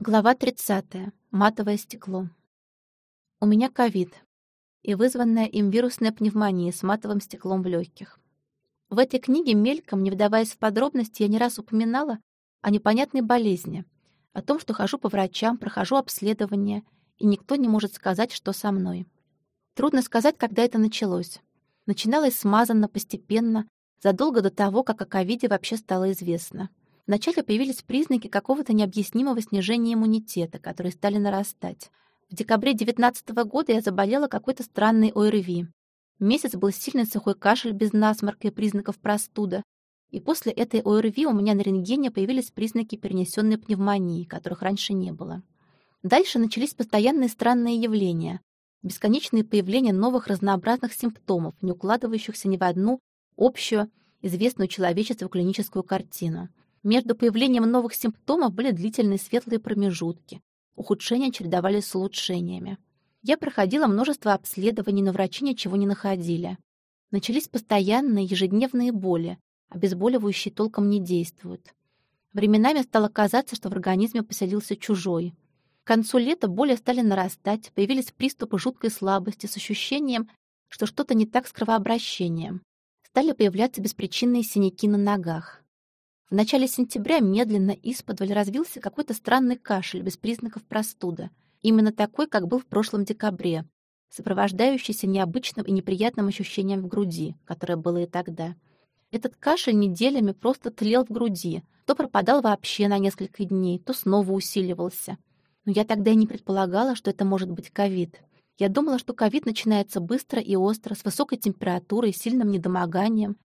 Глава 30. Матовое стекло. У меня ковид и вызванная им вирусная пневмония с матовым стеклом в легких. В этой книге мельком, не вдаваясь в подробности, я не раз упоминала о непонятной болезни, о том, что хожу по врачам, прохожу обследование, и никто не может сказать, что со мной. Трудно сказать, когда это началось. Начиналось смазанно, постепенно, задолго до того, как о ковиде вообще стало известно. Вначале появились признаки какого-то необъяснимого снижения иммунитета, которые стали нарастать. В декабре 19 года я заболела какой-то странной ОРВИ. Месяц был сильный сухой кашель без насморка и признаков простуда. И после этой ОРВИ у меня на рентгене появились признаки перенесенной пневмонии, которых раньше не было. Дальше начались постоянные странные явления. Бесконечные появления новых разнообразных симптомов, не укладывающихся ни в одну общую, известную человечеству клиническую картину. Между появлением новых симптомов были длительные светлые промежутки. Ухудшения чередовались с улучшениями. Я проходила множество обследований, но врачи ничего не находили. Начались постоянные ежедневные боли, обезболивающие толком не действуют. Временами стало казаться, что в организме поселился чужой. К концу лета боли стали нарастать, появились приступы жуткой слабости с ощущением, что что-то не так с кровообращением. Стали появляться беспричинные синяки на ногах. В начале сентября медленно исподволь развился какой-то странный кашель без признаков простуды, именно такой, как был в прошлом декабре, сопровождающийся необычным и неприятным ощущением в груди, которое было и тогда. Этот кашель неделями просто тлел в груди, то пропадал вообще на несколько дней, то снова усиливался. Но я тогда и не предполагала, что это может быть ковид. Я думала, что ковид начинается быстро и остро, с высокой температурой, сильным недомоганием,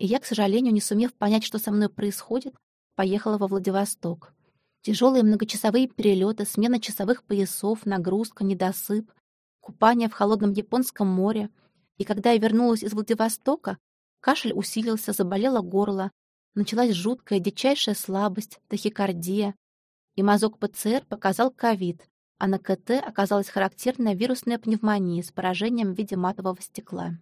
и я, к сожалению, не сумев понять, что со мной происходит, поехала во Владивосток. Тяжелые многочасовые перелеты, смена часовых поясов, нагрузка, недосып, купание в холодном японском море. И когда я вернулась из Владивостока, кашель усилился, заболело горло, началась жуткая, дичайшая слабость, тахикардия, и мазок ПЦР показал ковид, а на КТ оказалась характерная вирусная пневмония с поражением в виде матового стекла.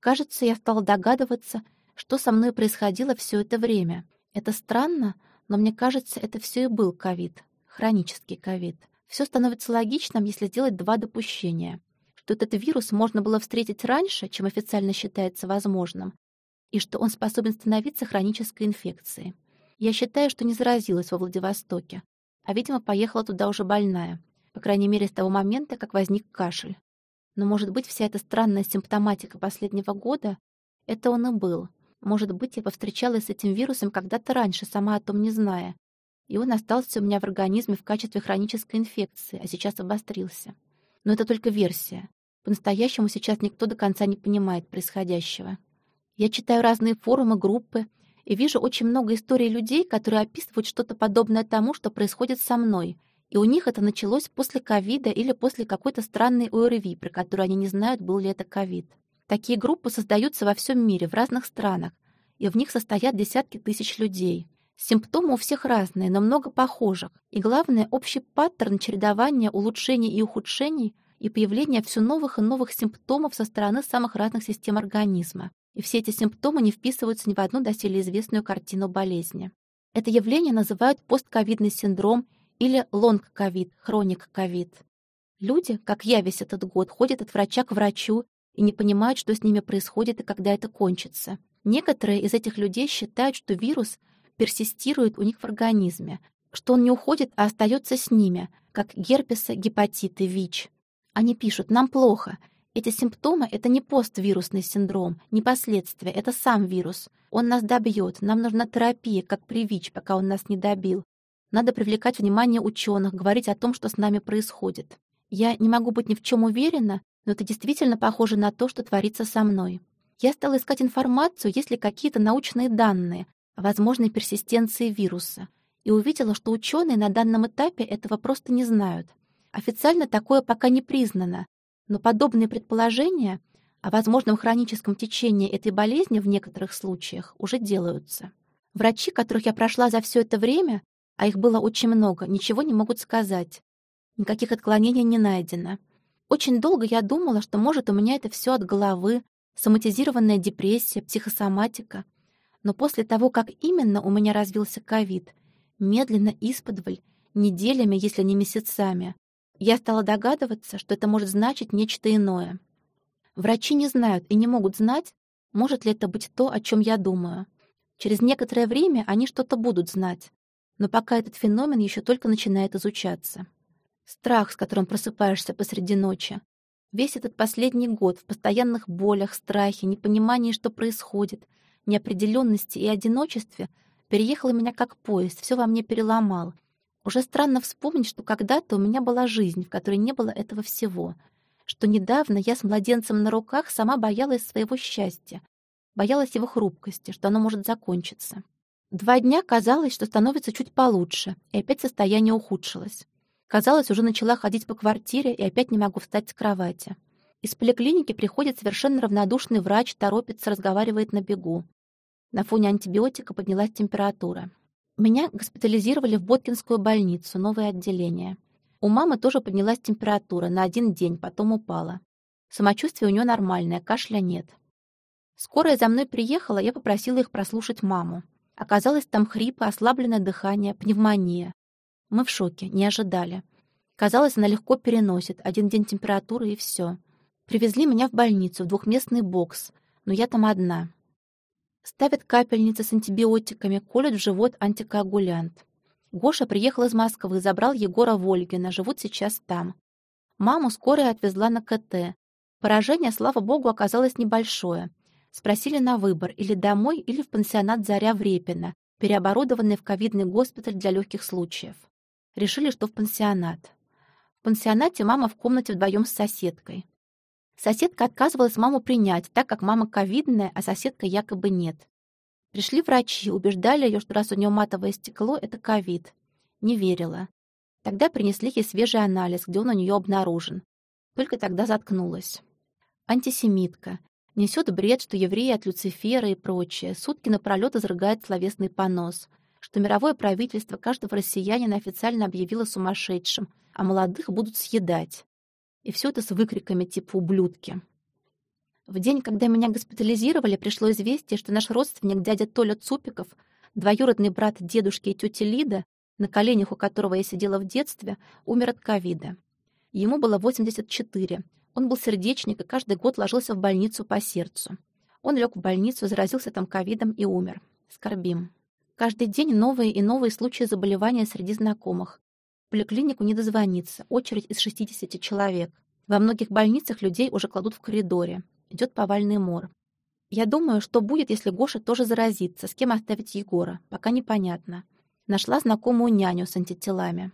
Кажется, я стала догадываться, что со мной происходило все это время. Это странно, но мне кажется, это все и был ковид, хронический ковид. Все становится логичным, если сделать два допущения. Что этот вирус можно было встретить раньше, чем официально считается возможным, и что он способен становиться хронической инфекцией. Я считаю, что не заразилась во Владивостоке, а, видимо, поехала туда уже больная, по крайней мере, с того момента, как возник кашель. Но, может быть, вся эта странная симптоматика последнего года — это он и был, может быть, я повстречалась с этим вирусом когда-то раньше, сама о том не зная. И он остался у меня в организме в качестве хронической инфекции, а сейчас обострился. Но это только версия. По-настоящему сейчас никто до конца не понимает происходящего. Я читаю разные форумы, группы и вижу очень много историй людей, которые описывают что-то подобное тому, что происходит со мной. И у них это началось после ковида или после какой-то странной ОРВИ, про которую они не знают, был ли это ковид. Такие группы создаются во всем мире, в разных странах, и в них состоят десятки тысяч людей. Симптомы у всех разные, но много похожих. И главное, общий паттерн чередования улучшений и ухудшений и появления все новых и новых симптомов со стороны самых разных систем организма. И все эти симптомы не вписываются ни в одну доселе известную картину болезни. Это явление называют постковидный синдром или long COVID, chronic COVID. Люди, как я весь этот год, ходят от врача к врачу и не понимают, что с ними происходит и когда это кончится. Некоторые из этих людей считают, что вирус персистирует у них в организме, что он не уходит, а остается с ними, как герпесы, гепатиты, ВИЧ. Они пишут «нам плохо». Эти симптомы — это не поствирусный синдром, не последствия, это сам вирус. Он нас добьет, нам нужна терапия, как при ВИЧ, пока он нас не добил. Надо привлекать внимание ученых, говорить о том, что с нами происходит. Я не могу быть ни в чем уверена, но это действительно похоже на то, что творится со мной. Я стала искать информацию, есть ли какие-то научные данные о возможной персистенции вируса, и увидела, что ученые на данном этапе этого просто не знают. Официально такое пока не признано, но подобные предположения о возможном хроническом течении этой болезни в некоторых случаях уже делаются. Врачи, которых я прошла за все это время, а их было очень много, ничего не могут сказать. Никаких отклонений не найдено. Очень долго я думала, что, может, у меня это все от головы, соматизированная депрессия, психосоматика. Но после того, как именно у меня развился ковид, медленно, исподволь, неделями, если не месяцами. Я стала догадываться, что это может значить нечто иное. Врачи не знают и не могут знать, может ли это быть то, о чем я думаю. Через некоторое время они что-то будут знать, но пока этот феномен еще только начинает изучаться. Страх, с которым просыпаешься посреди ночи. Весь этот последний год в постоянных болях, страхе, непонимании, что происходит, неопределенности и одиночестве переехал меня как поезд, все во мне переломал. Уже странно вспомнить, что когда-то у меня была жизнь, в которой не было этого всего, что недавно я с младенцем на руках сама боялась своего счастья, боялась его хрупкости, что оно может закончиться. Два дня казалось, что становится чуть получше, и опять состояние ухудшилось. Казалось, уже начала ходить по квартире и опять не могу встать с кровати. Из поликлиники приходит совершенно равнодушный врач, торопится, разговаривает на бегу. На фоне антибиотика поднялась температура. Меня госпитализировали в Боткинскую больницу, новое отделение. У мамы тоже поднялась температура на один день, потом упала. Самочувствие у нее нормальное, кашля нет. Скорая за мной приехала, я попросила их прослушать маму. Оказалось, там хрипы, ослабленное дыхание, пневмония. Мы в шоке, не ожидали. Казалось, она легко переносит. Один день температуры и все. Привезли меня в больницу, в двухместный бокс. Но я там одна. Ставят капельницы с антибиотиками, колют в живот антикоагулянт. Гоша приехал из Москвы, забрал Егора Вольгина, живут сейчас там. Маму скорая отвезла на КТ. Поражение, слава богу, оказалось небольшое. Спросили на выбор или домой, или в пансионат «Заря» в Репино, переоборудованный в ковидный госпиталь для легких случаев. Решили, что в пансионат. В пансионате мама в комнате вдвоем с соседкой. Соседка отказывалась маму принять, так как мама ковидная, а соседка якобы нет. Пришли врачи, убеждали ее, что раз у нее матовое стекло, это ковид. Не верила. Тогда принесли ей свежий анализ, где он у нее обнаружен. Только тогда заткнулась. Антисемитка. Несет бред, что евреи от Люцифера и прочее. Сутки напролет изрыгает словесный понос. Что мировое правительство каждого россиянина официально объявило сумасшедшим, а молодых будут съедать. И все это с выкриками типа «ублюдки». В день, когда меня госпитализировали, пришло известие, что наш родственник дядя Толя Цупиков, двоюродный брат дедушки и тети Лида, на коленях у которого я сидела в детстве, умер от ковида. Ему было 84, он был сердечник и каждый год ложился в больницу по сердцу. Он лег в больницу, заразился там ковидом и умер. Скорбим. Каждый день новые и новые случаи заболевания среди знакомых. В поликлинику не дозвониться, очередь из 60 человек. Во многих больницах людей уже кладут в коридоре. Идет повальный мор. Я думаю, что будет, если Гоша тоже заразится, с кем оставить Егора, пока непонятно. Нашла знакомую няню с антителами.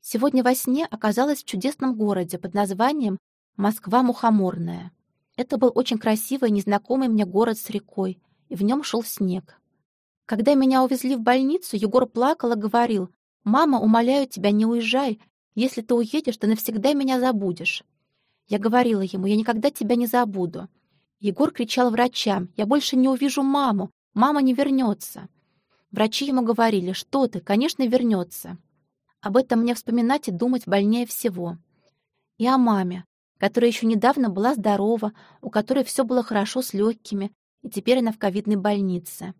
Сегодня во сне оказалась в чудесном городе под названием Москва мухоморная. Это был очень красивый, незнакомый мне город с рекой, и в нем шел снег. Когда меня увезли в больницу, Егор плакал и говорил, «Мама, умоляю тебя, не уезжай. Если ты уедешь, ты навсегда меня забудешь». Я говорила ему, «Я никогда тебя не забуду». Егор кричал врачам, «Я больше не увижу маму, мама не вернется». Врачи ему говорили, «Что ты, конечно, вернется». Об этом мне вспоминать и думать больнее всего. И о маме, которая еще недавно была здорова, у которой все было хорошо с легкими, и теперь она в ковидной больнице.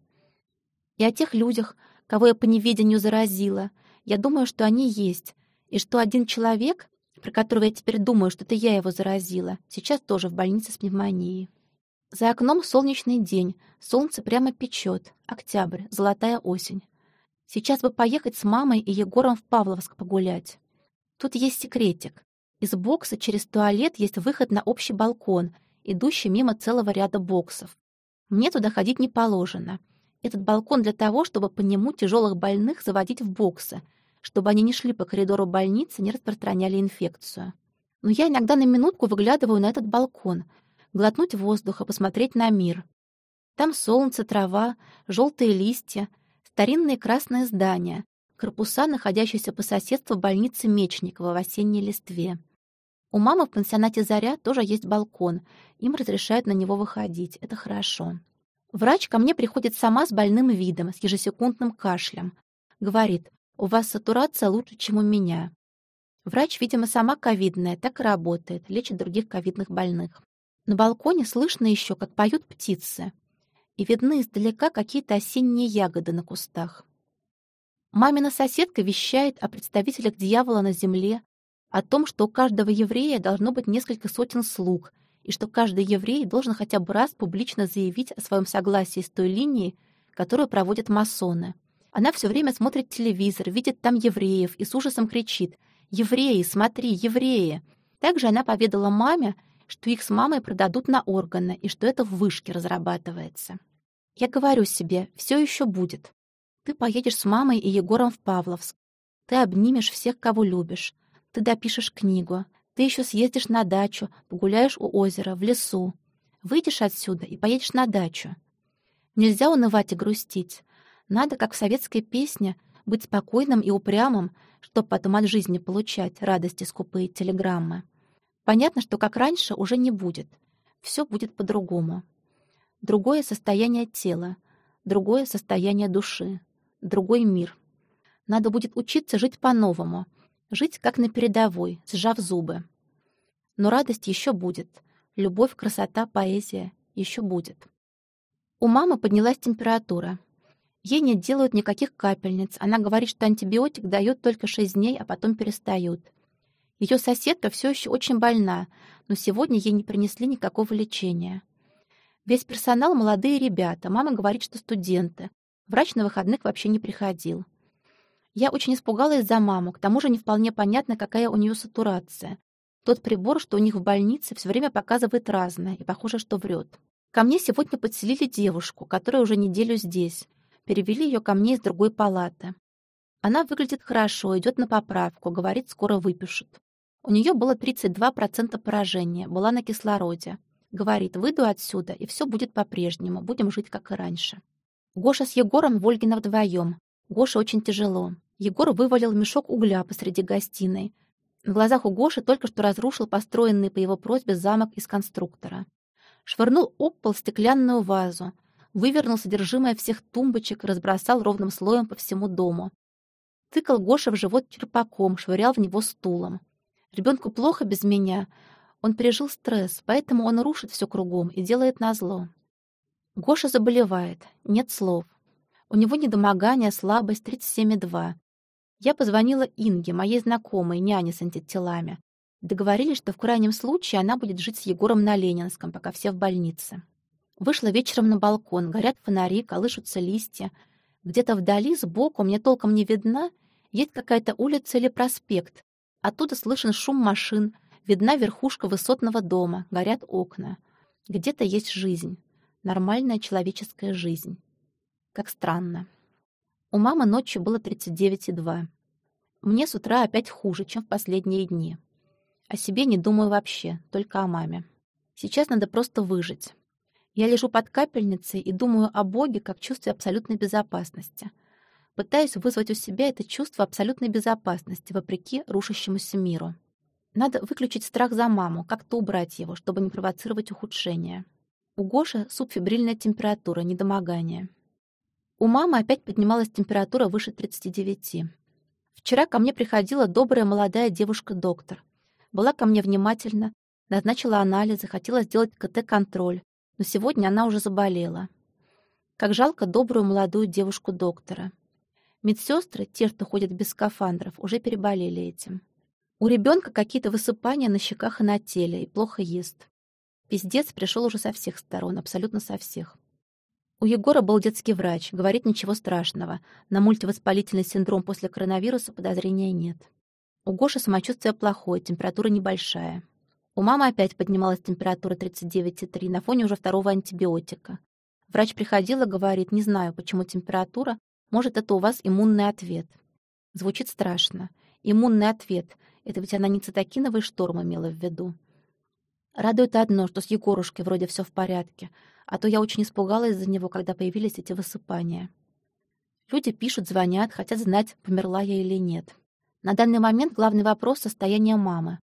И о тех людях, кого я по неведению заразила. Я думаю, что они есть, и что один человек, про которого я теперь думаю, что это я его заразила, сейчас тоже в больнице с пневмонией. За окном солнечный день, солнце прямо печет, октябрь, золотая осень. Сейчас бы поехать с мамой и Егором в Павловск погулять. Тут есть секретик. Из бокса через туалет есть выход на общий балкон, идущий мимо целого ряда боксов. Мне туда ходить не положено. Этот балкон для того, чтобы по нему тяжелых больных заводить в боксы, чтобы они не шли по коридору больницы, не распространяли инфекцию. Но я иногда на минутку выглядываю на этот балкон, глотнуть воздуха, посмотреть на мир. Там солнце, трава, желтые листья, старинные красные здания, корпуса, находящиеся по соседству больницы Мечникова в осенней листве. У мамы в пансионате «Заря» тоже есть балкон. Им разрешают на него выходить. Это хорошо. Врач ко мне приходит сама с больным видом, с ежесекундным кашлем. Говорит, у вас сатурация лучше, чем у меня. Врач, видимо, сама ковидная, так и работает, лечит других ковидных больных. На балконе слышно еще, как поют птицы. И видны издалека какие-то осенние ягоды на кустах. Мамина соседка вещает о представителях дьявола на земле, о том, что у каждого еврея должно быть несколько сотен слуг, и что каждый еврей должен хотя бы раз публично заявить о своем согласии с той линией, которую проводят масоны. Она все время смотрит телевизор, видит там евреев и с ужасом кричит «Евреи, смотри, евреи!». Также она поведала маме, что их с мамой продадут на органы и что это в вышке разрабатывается. Я говорю себе, все еще будет. Ты поедешь с мамой и Егором в Павловск. Ты обнимешь всех, кого любишь. Ты допишешь книгу. Ты еще съездишь на дачу, погуляешь у озера, в лесу. Выйдешь отсюда и поедешь на дачу. Нельзя унывать и грустить. Надо, как в советской песне, быть спокойным и упрямым, чтобы потом от жизни получать радости скупые телеграммы. Понятно, что как раньше уже не будет. Все будет по-другому. Другое состояние тела, другое состояние души, другой мир. Надо будет учиться жить по-новому, жить как на передовой, сжав зубы. Но радость еще будет, любовь, красота, поэзия еще будет. У мамы поднялась температура. Ей не делают никаких капельниц. Она говорит, что антибиотик дают только 6 дней, а потом перестают. Ее соседка все еще очень больна, но сегодня ей не принесли никакого лечения. Весь персонал — молодые ребята. Мама говорит, что студенты. Врач на выходных вообще не приходил. Я очень испугалась за маму. К тому же не вполне понятно, какая у нее сатурация. Тот прибор, что у них в больнице, все время показывает разное, и похоже, что врет. Ко мне сегодня подселили девушку, которая уже неделю здесь. Перевели ее ко мне из другой палаты. Она выглядит хорошо, идет на поправку, говорит, скоро выпишут. У нее было 32% поражения, была на кислороде. Говорит, выйду отсюда, и все будет по-прежнему, будем жить, как и раньше. Гоша с Егором в Ольгина вдвоем. Гоша очень тяжело. Егор вывалил мешок угля посреди гостиной. В глазах у Гоши только что разрушил построенный по его просьбе замок из конструктора. Швырнул об пол стеклянную вазу вывернул содержимое всех тумбочек и разбросал ровным слоем по всему дому. Тыкал Гоша в живот черпаком, швырял в него стулом. Ребенку плохо без меня. Он пережил стресс, поэтому он рушит все кругом и делает назло. Гоша заболевает, нет слов. У него недомогание, слабость, 37,2. Я позвонила Инге, моей знакомой, няне с антителами. Договорились, что в крайнем случае она будет жить с Егором на Ленинском, пока все в больнице. Вышла вечером на балкон, горят фонари, колышутся листья. Где-то вдали, сбоку, мне толком не видна, есть какая-то улица или проспект. Оттуда слышен шум машин, видна верхушка высотного дома, горят окна. Где-то есть жизнь, нормальная человеческая жизнь. Как странно. У мамы ночью было 39,2. Мне с утра опять хуже, чем в последние дни. О себе не думаю вообще, только о маме. Сейчас надо просто выжить. Я лежу под капельницей и думаю о Боге как чувстве абсолютной безопасности. Пытаюсь вызвать у себя это чувство абсолютной безопасности, вопреки рушащемуся миру. Надо выключить страх за маму, как-то убрать его, чтобы не провоцировать ухудшение. У Гоши субфибрильная температура, недомогание. У мамы опять поднималась температура выше 39. Вчера ко мне приходила добрая молодая девушка-доктор. Была ко мне внимательна, назначила анализы, хотела сделать КТ-контроль, но сегодня она уже заболела. Как жалко добрую молодую девушку-доктора. Медсестры, те, что ходят без скафандров, уже переболели этим. У ребенка какие-то высыпания на щеках и на теле, и плохо ест. Пиздец пришел уже со всех сторон, абсолютно со всех. У Егора был детский врач, говорит ничего страшного. На мультивоспалительный синдром после коронавируса подозрения нет. У Гоши самочувствие плохое, температура небольшая. У мамы опять поднималась температура 39,3 на фоне уже второго антибиотика. Врач приходила, говорит, не знаю, почему температура, может, это у вас иммунный ответ. Звучит страшно. Иммунный ответ. Это ведь она не цитокиновый шторм имела в виду. Радует одно, что с Егорушкой вроде все в порядке, а то я очень испугалась за него, когда появились эти высыпания. Люди пишут, звонят, хотят знать, померла я или нет. На данный момент главный вопрос — состояние мамы.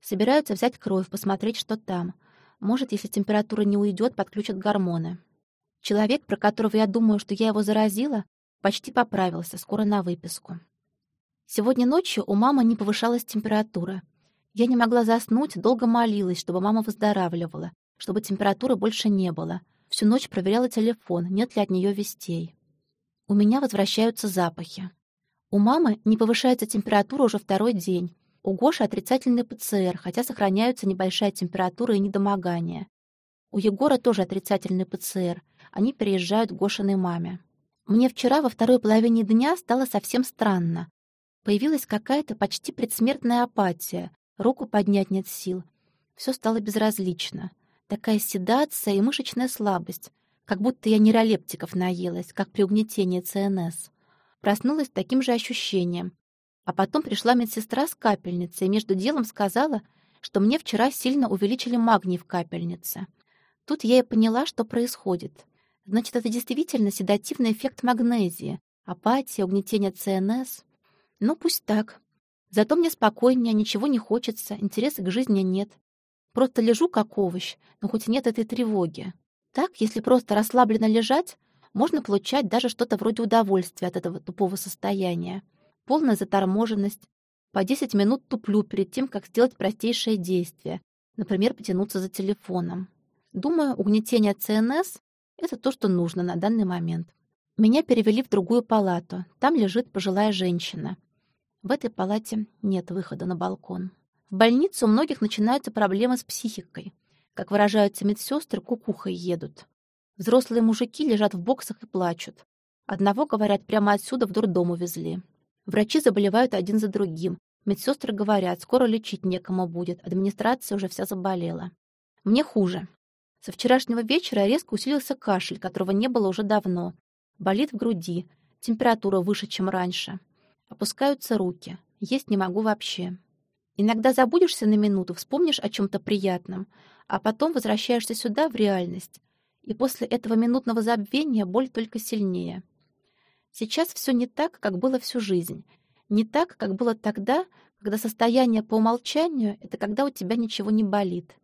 Собираются взять кровь, посмотреть, что там. Может, если температура не уйдет, подключат гормоны. Человек, про которого я думаю, что я его заразила, почти поправился, скоро на выписку. Сегодня ночью у мамы не повышалась температура. Я не могла заснуть, долго молилась, чтобы мама выздоравливала, чтобы температуры больше не было. Всю ночь проверяла телефон, нет ли от нее вестей. У меня возвращаются запахи. У мамы не повышается температура уже второй день. У Гоши отрицательный ПЦР, хотя сохраняются небольшая температура и недомогание. У Егора тоже отрицательный ПЦР. Они переезжают к Гошиной маме. Мне вчера во второй половине дня стало совсем странно. Появилась какая-то почти предсмертная апатия. Руку поднять нет сил. Все стало безразлично. Такая седация и мышечная слабость. Как будто я нейролептиков наелась, как при угнетении ЦНС. Проснулась таким же ощущением. А потом пришла медсестра с капельницей и между делом сказала, что мне вчера сильно увеличили магний в капельнице. Тут я и поняла, что происходит. Значит, это действительно седативный эффект магнезии, апатия, угнетение ЦНС. Ну, пусть так. Зато мне спокойнее, ничего не хочется, интереса к жизни нет. Просто лежу как овощ, но хоть нет этой тревоги. Так, если просто расслабленно лежать, можно получать даже что-то вроде удовольствия от этого тупого состояния. Полная заторможенность. По 10 минут туплю перед тем, как сделать простейшее действие, например, потянуться за телефоном. Думаю, угнетение ЦНС это то, что нужно на данный момент. Меня перевели в другую палату. Там лежит пожилая женщина. В этой палате нет выхода на балкон. В больнице у многих начинаются проблемы с психикой. Как выражаются медсестры, кукухой едут. Взрослые мужики лежат в боксах и плачут. Одного, говорят, прямо отсюда в дурдом увезли. Врачи заболевают один за другим. Медсестры говорят, скоро лечить некому будет, администрация уже вся заболела. Мне хуже. Со вчерашнего вечера резко усилился кашель, которого не было уже давно. Болит в груди, температура выше, чем раньше. Опускаются руки, есть не могу вообще. Иногда забудешься на минуту, вспомнишь о чем-то приятном, а потом возвращаешься сюда, в реальность. И после этого минутного забвения боль только сильнее. Сейчас все не так, как было всю жизнь. Не так, как было тогда, когда состояние по умолчанию — это когда у тебя ничего не болит.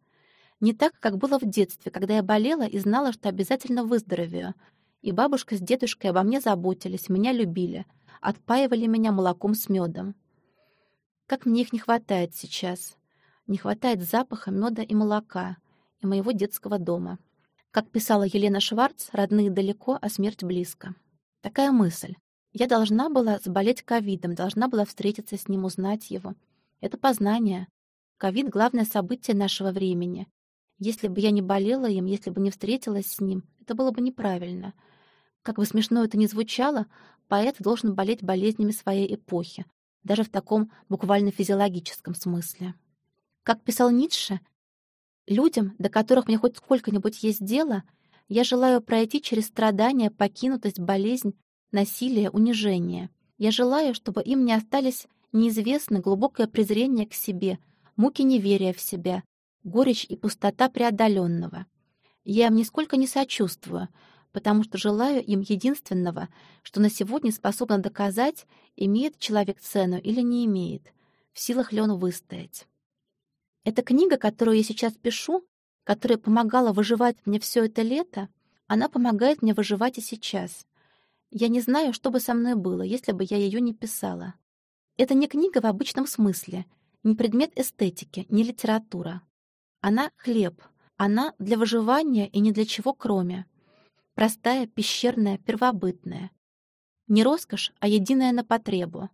Не так, как было в детстве, когда я болела и знала, что обязательно выздоровею. И бабушка с дедушкой обо мне заботились, меня любили, отпаивали меня молоком с медом. Как мне их не хватает сейчас. Не хватает запаха меда и молока и моего детского дома. Как писала Елена Шварц, родные далеко, а смерть близко. Такая мысль. Я должна была заболеть ковидом, должна была встретиться с ним, узнать его. Это познание. Ковид — главное событие нашего времени. Если бы я не болела им, если бы не встретилась с ним, это было бы неправильно. Как бы смешно это ни звучало, поэт должен болеть болезнями своей эпохи, даже в таком буквально физиологическом смысле. Как писал Ницше, людям, до которых мне хоть сколько-нибудь есть дело, я желаю пройти через страдания, покинутость, болезнь, насилие, унижение. Я желаю, чтобы им не остались неизвестны глубокое презрение к себе, муки неверия в себя, горечь и пустота преодоленного. Я им нисколько не сочувствую, потому что желаю им единственного, что на сегодня способно доказать, имеет человек цену или не имеет, в силах ли он выстоять. Эта книга, которую я сейчас пишу, которая помогала выживать мне все это лето, она помогает мне выживать и сейчас. Я не знаю, что бы со мной было, если бы я ее не писала. Это не книга в обычном смысле, не предмет эстетики, не литература. Она — хлеб. Она для выживания и ни для чего кроме. Простая, пещерная, первобытная. Не роскошь, а единая на потребу.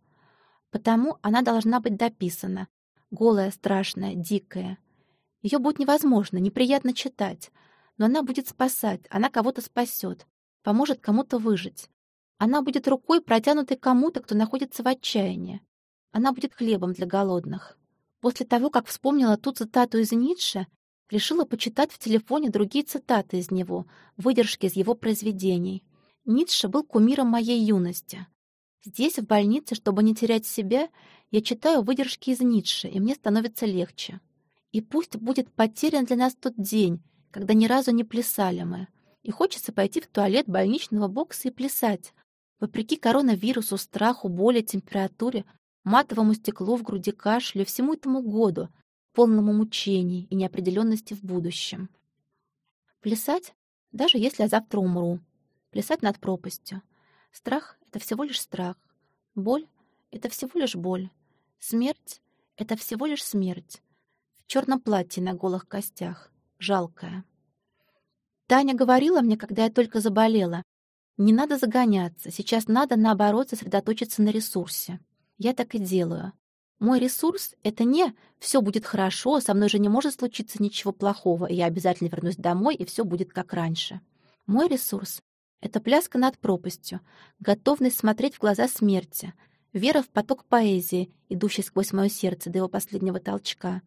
Потому она должна быть дописана. Голая, страшная, дикая. Ее будет невозможно, неприятно читать. Но она будет спасать, она кого-то спасет, поможет кому-то выжить. Она будет рукой, протянутой кому-то, кто находится в отчаянии. Она будет хлебом для голодных. После того, как вспомнила ту цитату из Ницше, решила почитать в телефоне другие цитаты из него, выдержки из его произведений. Ницше был кумиром моей юности. Здесь, в больнице, чтобы не терять себя, я читаю выдержки из Ницше, и мне становится легче. И пусть будет потерян для нас тот день, когда ни разу не плясали мы. И хочется пойти в туалет больничного бокса и плясать. Вопреки коронавирусу, страху, боли, температуре, матовому стеклу в груди кашлю, всему этому году, полному мучений и неопределенности в будущем. Плясать, даже если я завтра умру. Плясать над пропастью. Страх — это всего лишь страх. Боль — это всего лишь боль. Смерть — это всего лишь смерть. В черном платье на голых костях. Жалкая. Таня говорила мне, когда я только заболела. Не надо загоняться, сейчас надо, наоборот, сосредоточиться на ресурсе. Я так и делаю. Мой ресурс — это не «все будет хорошо, со мной же не может случиться ничего плохого, и я обязательно вернусь домой, и все будет как раньше». Мой ресурс — это пляска над пропастью, готовность смотреть в глаза смерти, вера в поток поэзии, идущий сквозь мое сердце до его последнего толчка.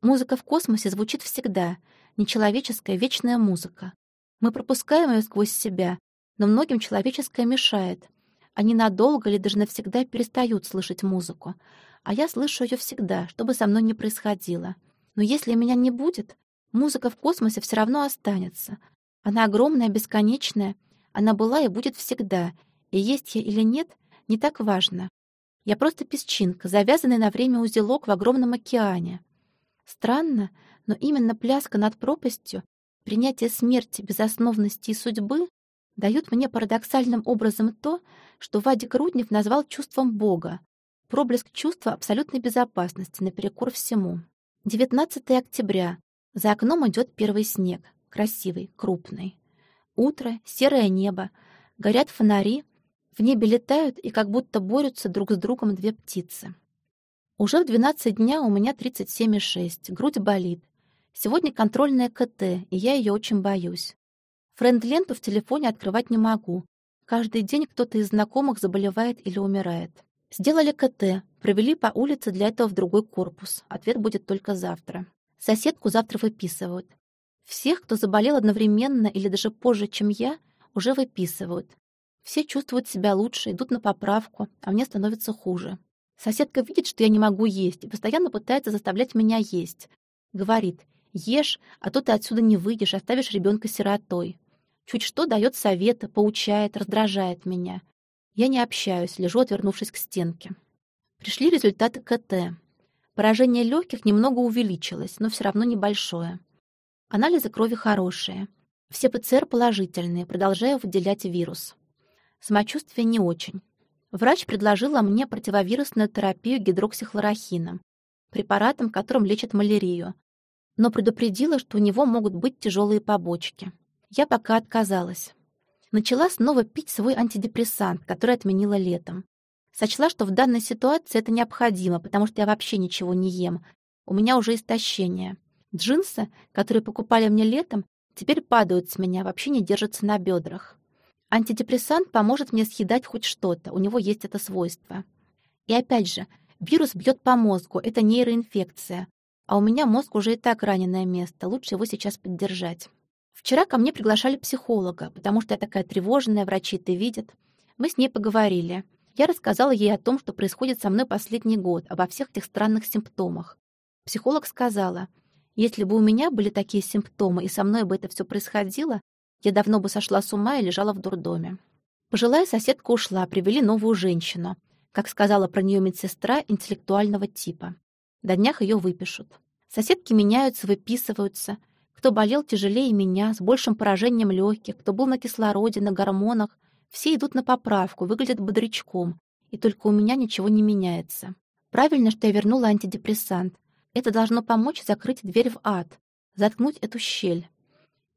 Музыка в космосе звучит всегда, нечеловеческая вечная музыка. Мы пропускаем ее сквозь себя, но многим человеческое мешает. Они надолго или даже навсегда перестают слышать музыку, а я слышу ее всегда, что бы со мной ни происходило. Но если меня не будет, музыка в космосе все равно останется. Она огромная, бесконечная, она была и будет всегда, и есть я или нет, не так важно. Я просто песчинка, завязанный на время узелок в огромном океане. Странно, но именно пляска над пропастью, принятие смерти, безосновности и судьбы дают мне парадоксальным образом то, что Вадик Руднев назвал чувством Бога, проблеск чувства абсолютной безопасности наперекор всему. 19 октября. За окном идет первый снег. Красивый, крупный. Утро, серое небо. Горят фонари. В небе летают и как будто борются друг с другом две птицы. Уже в 12 дня у меня 37,6. Грудь болит. Сегодня контрольная КТ, и я ее очень боюсь. Френд-ленту в телефоне открывать не могу. Каждый день кто-то из знакомых заболевает или умирает. Сделали КТ, провели по улице для этого в другой корпус. Ответ будет только завтра. Соседку завтра выписывают. Всех, кто заболел одновременно или даже позже, чем я, уже выписывают. Все чувствуют себя лучше, идут на поправку, а мне становится хуже. Соседка видит, что я не могу есть, и постоянно пытается заставлять меня есть. Говорит, ешь, а то ты отсюда не выйдешь, оставишь ребенка сиротой. Чуть что дает советы, поучает, раздражает меня. Я не общаюсь, лежу, отвернувшись к стенке. Пришли результаты КТ. Поражение легких немного увеличилось, но все равно небольшое. Анализы крови хорошие. Все ПЦР положительные, продолжаю выделять вирус. Самочувствие не очень. Врач предложила мне противовирусную терапию гидроксихлорохином, препаратом, которым лечат малярию, но предупредила, что у него могут быть тяжелые побочки. Я пока отказалась. Начала снова пить свой антидепрессант, который отменила летом. Сочла, что в данной ситуации это необходимо, потому что я вообще ничего не ем. У меня уже истощение. Джинсы, которые покупали мне летом, теперь падают с меня, вообще не держатся на бедрах. Антидепрессант поможет мне съедать хоть что-то, у него есть это свойство. И опять же, вирус бьет по мозгу, это нейроинфекция. А у меня мозг уже и так раненое место, лучше его сейчас поддержать. Вчера ко мне приглашали психолога, потому что я такая тревожная, врачи это видят. Мы с ней поговорили. Я рассказала ей о том, что происходит со мной последний год, обо всех этих странных симптомах. Психолог сказала, если бы у меня были такие симптомы, и со мной бы это все происходило, я давно бы сошла с ума и лежала в дурдоме. Пожилая соседка ушла, привели новую женщину. Как сказала про нее медсестра интеллектуального типа. До днях ее выпишут. Соседки меняются, выписываются кто болел тяжелее меня, с большим поражением легких, кто был на кислороде, на гормонах. Все идут на поправку, выглядят бодрячком, и только у меня ничего не меняется. Правильно, что я вернула антидепрессант. Это должно помочь закрыть дверь в ад, заткнуть эту щель.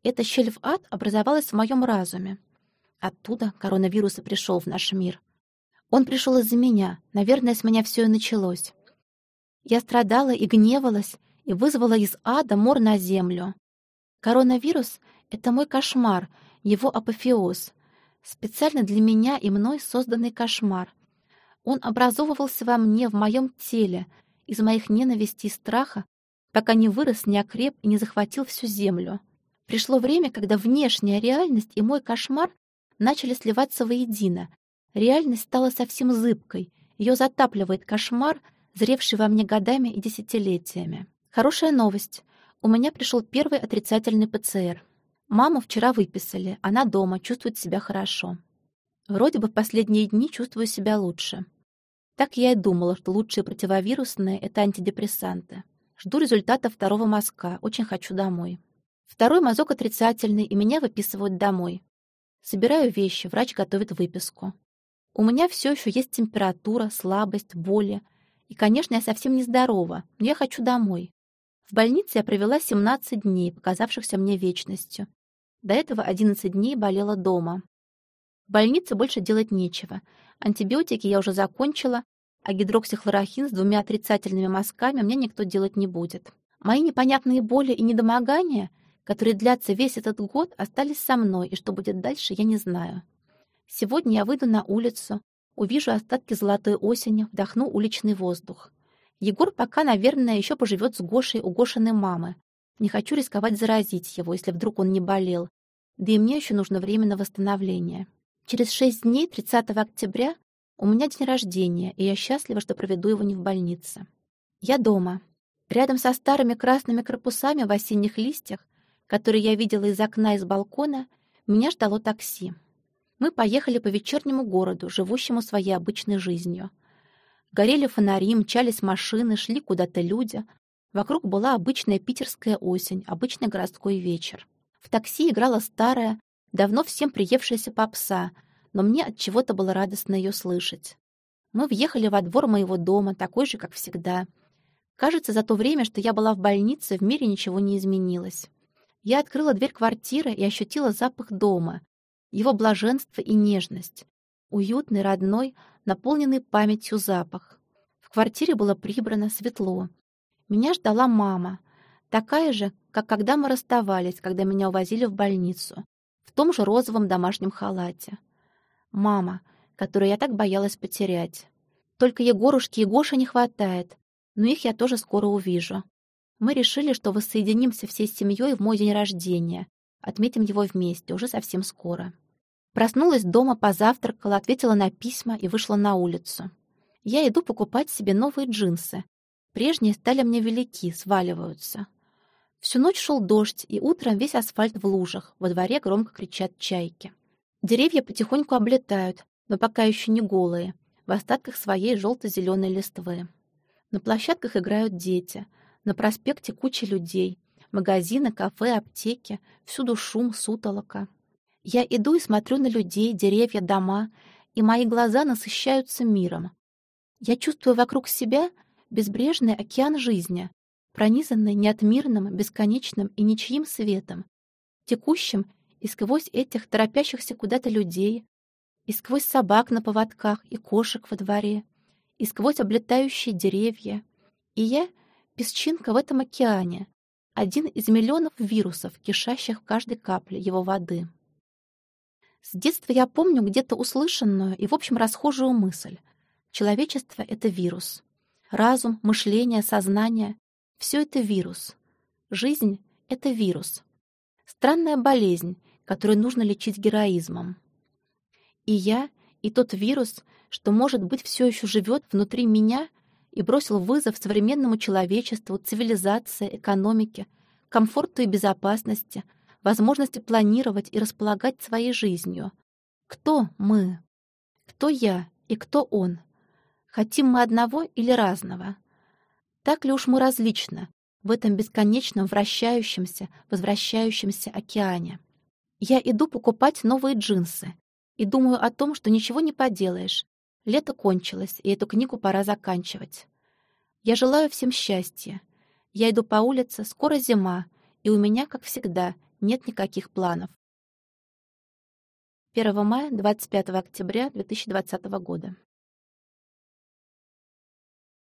Эта щель в ад образовалась в моем разуме. Оттуда коронавирус и пришел в наш мир. Он пришел из-за меня. Наверное, с меня все и началось. Я страдала и гневалась, и вызвала из ада мор на землю. Коронавирус — это мой кошмар, его апофеоз. Специально для меня и мной созданный кошмар. Он образовывался во мне, в моем теле, из моих ненависти и страха, пока не вырос, не окреп и не захватил всю землю. Пришло время, когда внешняя реальность и мой кошмар начали сливаться воедино. Реальность стала совсем зыбкой, ее затапливает кошмар, зревший во мне годами и десятилетиями. Хорошая новость. У меня пришел первый отрицательный ПЦР. Маму вчера выписали, она дома, чувствует себя хорошо. Вроде бы в последние дни чувствую себя лучше. Так я и думала, что лучшие противовирусные — это антидепрессанты. Жду результата второго мазка, очень хочу домой. Второй мазок отрицательный, и меня выписывают домой. Собираю вещи, врач готовит выписку. У меня все еще есть температура, слабость, боли. И, конечно, я совсем не здорова, но я хочу домой. В больнице я провела 17 дней, показавшихся мне вечностью. До этого 11 дней болела дома. В больнице больше делать нечего. Антибиотики я уже закончила, а гидроксихлорохин с двумя отрицательными мазками мне никто делать не будет. Мои непонятные боли и недомогания, которые длятся весь этот год, остались со мной, и что будет дальше, я не знаю. Сегодня я выйду на улицу, увижу остатки золотой осени, вдохну уличный воздух. Егор пока, наверное, еще поживет с Гошей у Гошиной мамы. Не хочу рисковать заразить его, если вдруг он не болел. Да и мне еще нужно время на восстановление. Через шесть дней, 30 октября, у меня день рождения, и я счастлива, что проведу его не в больнице. Я дома. Рядом со старыми красными корпусами в осенних листьях, которые я видела из окна из балкона, меня ждало такси. Мы поехали по вечернему городу, живущему своей обычной жизнью. Горели фонари, мчались машины, шли куда-то люди. Вокруг была обычная питерская осень, обычный городской вечер. В такси играла старая, давно всем приевшаяся попса, но мне от чего-то было радостно ее слышать. Мы въехали во двор моего дома, такой же, как всегда. Кажется, за то время, что я была в больнице, в мире ничего не изменилось. Я открыла дверь квартиры и ощутила запах дома, его блаженство и нежность. Уютный, родной, наполненный памятью запах. В квартире было прибрано, светло. Меня ждала мама, такая же, как когда мы расставались, когда меня увозили в больницу, в том же розовом домашнем халате. Мама, которую я так боялась потерять. Только Егорушки и Гоша не хватает, но их я тоже скоро увижу. Мы решили, что воссоединимся всей семьей в мой день рождения. Отметим его вместе, уже совсем скоро. Проснулась дома, позавтракала, ответила на письма и вышла на улицу. Я иду покупать себе новые джинсы. Прежние стали мне велики, сваливаются. Всю ночь шел дождь, и утром весь асфальт в лужах, во дворе громко кричат чайки. Деревья потихоньку облетают, но пока еще не голые, в остатках своей желто-зеленой листвы. На площадках играют дети, на проспекте куча людей, магазины, кафе, аптеки, всюду шум, сутолока. Я иду и смотрю на людей, деревья, дома, и мои глаза насыщаются миром. Я чувствую вокруг себя безбрежный океан жизни, пронизанный неотмирным, бесконечным и ничьим светом, текущим и сквозь этих торопящихся куда-то людей, и сквозь собак на поводках и кошек во дворе, и сквозь облетающие деревья. И я — песчинка в этом океане, один из миллионов вирусов, кишащих в каждой капле его воды. С детства я помню где-то услышанную и, в общем, расхожую мысль. Человечество — это вирус. Разум, мышление, сознание — все это вирус. Жизнь — это вирус. Странная болезнь, которую нужно лечить героизмом. И я, и тот вирус, что, может быть, все еще живет внутри меня и бросил вызов современному человечеству, цивилизации, экономике, комфорту и безопасности — возможности планировать и располагать своей жизнью. Кто мы? Кто я и кто он? Хотим мы одного или разного? Так ли уж мы различны в этом бесконечном вращающемся, возвращающемся океане? Я иду покупать новые джинсы и думаю о том, что ничего не поделаешь. Лето кончилось, и эту книгу пора заканчивать. Я желаю всем счастья. Я иду по улице, скоро зима, и у меня, как всегда, нет никаких планов. 1 мая, 25 октября 2020 года.